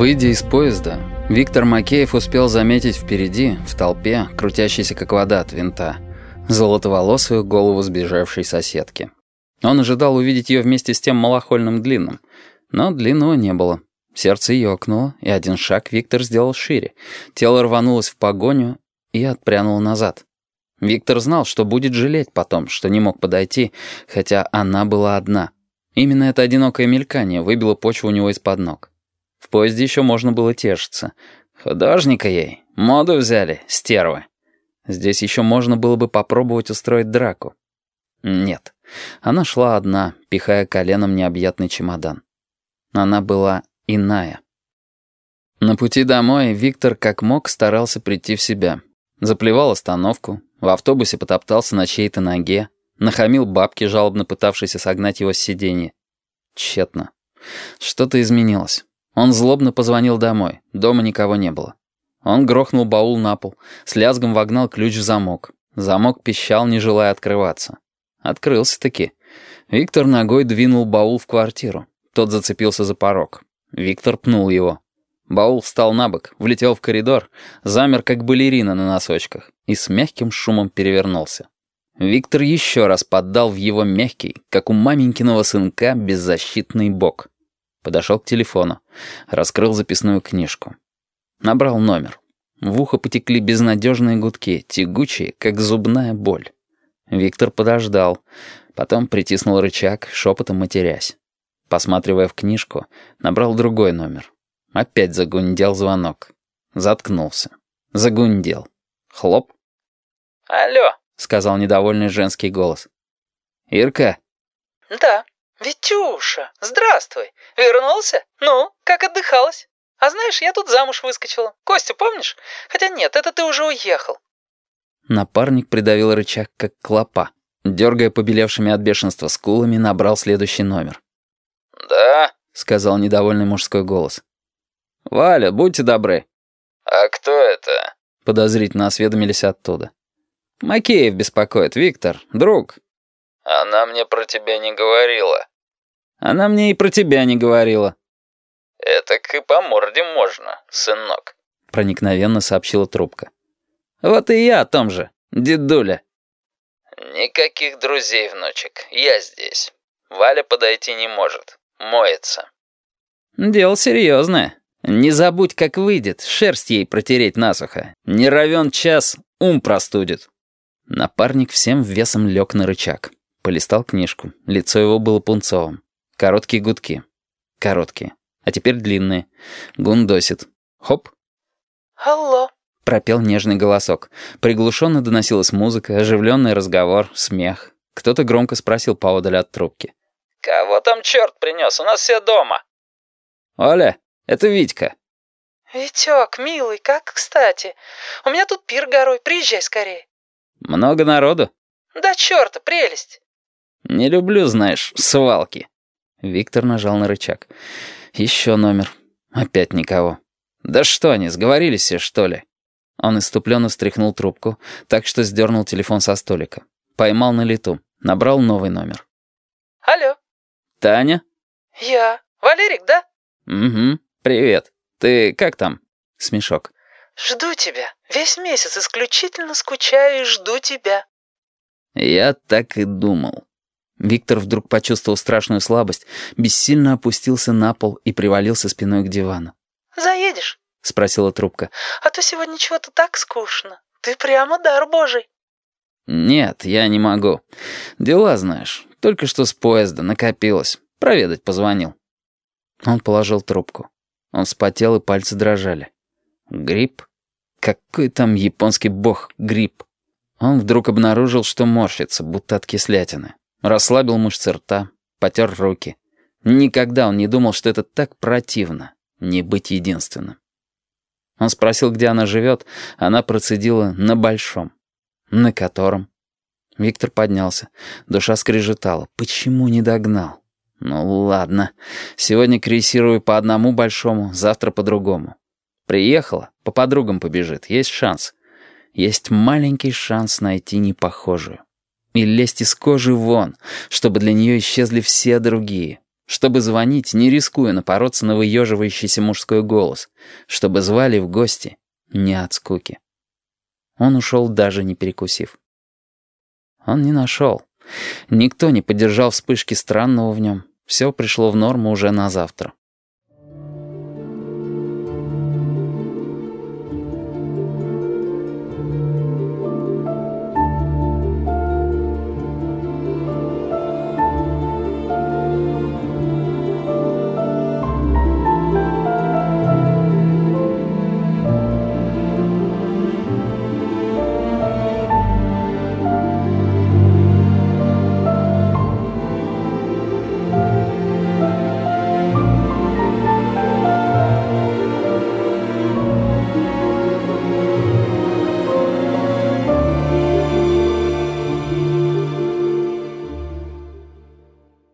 Выйдя из поезда, Виктор Макеев успел заметить впереди, в толпе, крутящейся как вода от винта, золотоволосую голову сбежавшей соседки. Он ожидал увидеть ее вместе с тем малохольным длинным, но длинного не было. Сердце ёкнуло, и один шаг Виктор сделал шире. Тело рванулось в погоню и отпрянуло назад. Виктор знал, что будет жалеть потом, что не мог подойти, хотя она была одна. Именно это одинокое мелькание выбило почву у него из-под ног. В поезде еще можно было тешиться. Художника ей. Моду взяли, стервы. Здесь еще можно было бы попробовать устроить драку. Нет. Она шла одна, пихая коленом необъятный чемодан. Она была иная. На пути домой Виктор как мог старался прийти в себя. Заплевал остановку, в автобусе потоптался на чьей-то ноге, нахамил бабки, жалобно пытавшейся согнать его с сиденья. Тщетно. Что-то изменилось. Он злобно позвонил домой. Дома никого не было. Он грохнул баул на пол, с лязгом вогнал ключ в замок. Замок пищал, не желая открываться. Открылся-таки. Виктор ногой двинул баул в квартиру. Тот зацепился за порог. Виктор пнул его. Баул встал на бок, влетел в коридор, замер, как балерина на носочках, и с мягким шумом перевернулся. Виктор еще раз поддал в его мягкий, как у маменькиного сынка, беззащитный бок. Подошел к телефону. Раскрыл записную книжку. Набрал номер. В ухо потекли безнадежные гудки, тягучие, как зубная боль. Виктор подождал. Потом притиснул рычаг, шепотом матерясь. Посматривая в книжку, набрал другой номер. Опять загундел звонок. Заткнулся. Загундел. Хлоп. «Алло», — сказал недовольный женский голос. «Ирка?» «Да». «Витюша, здравствуй! Вернулся? Ну, как отдыхалась? А знаешь, я тут замуж выскочила. Костю помнишь? Хотя нет, это ты уже уехал». Напарник придавил рычаг, как клопа. Дергая побелевшими от бешенства скулами, набрал следующий номер. «Да?» — сказал недовольный мужской голос. «Валя, будьте добры». «А кто это?» — подозрительно осведомились оттуда. «Макеев беспокоит, Виктор, друг». «Она мне про тебя не говорила». Она мне и про тебя не говорила». «Это и по морде можно, сынок», — проникновенно сообщила трубка. «Вот и я о том же, дедуля». «Никаких друзей, внучек, я здесь. Валя подойти не может, моется». «Дело серьезное. Не забудь, как выйдет, шерсть ей протереть насухо. Не равен час, ум простудит». Напарник всем весом лег на рычаг. Полистал книжку. Лицо его было пунцовым. Короткие гудки. Короткие. А теперь длинные. Гундосит. Хоп. «Алло», — пропел нежный голосок. Приглушенно доносилась музыка, оживленный разговор, смех. Кто-то громко спросил поодаль от трубки. «Кого там черт принес? У нас все дома». «Оля, это Витька». «Витек, милый, как кстати. У меня тут пир горой, приезжай скорее». «Много народу?» «Да черта, прелесть». «Не люблю, знаешь, свалки». Виктор нажал на рычаг. «Еще номер. Опять никого. Да что они, сговорились все, что ли?» Он иступленно встряхнул трубку, так что сдернул телефон со столика. Поймал на лету. Набрал новый номер. «Алло». «Таня?» «Я. Валерик, да?» «Угу. Привет. Ты как там?» Смешок. «Жду тебя. Весь месяц исключительно скучаю и жду тебя». «Я так и думал». Виктор вдруг почувствовал страшную слабость, бессильно опустился на пол и привалился спиной к дивану. «Заедешь?» — спросила трубка. «А то сегодня чего-то так скучно. Ты прямо дар божий». «Нет, я не могу. Дела, знаешь. Только что с поезда накопилось. Проведать позвонил». Он положил трубку. Он вспотел, и пальцы дрожали. «Грипп? Какой там японский бог грипп?» Он вдруг обнаружил, что морщится, будто от кислятины. Расслабил мышцы рта, потер руки. Никогда он не думал, что это так противно — не быть единственным. Он спросил, где она живет, она процедила «на большом». «На котором?» Виктор поднялся. Душа скрежетала. «Почему не догнал?» «Ну ладно. Сегодня крейсирую по одному большому, завтра по другому. Приехала, по подругам побежит. Есть шанс. Есть маленький шанс найти непохожую» и лезть из кожи вон, чтобы для нее исчезли все другие, чтобы звонить, не рискуя напороться на выеживающийся мужской голос, чтобы звали в гости, не от скуки. Он ушел, даже не перекусив. Он не нашел. Никто не поддержал вспышки странного в нем. Все пришло в норму уже на завтра.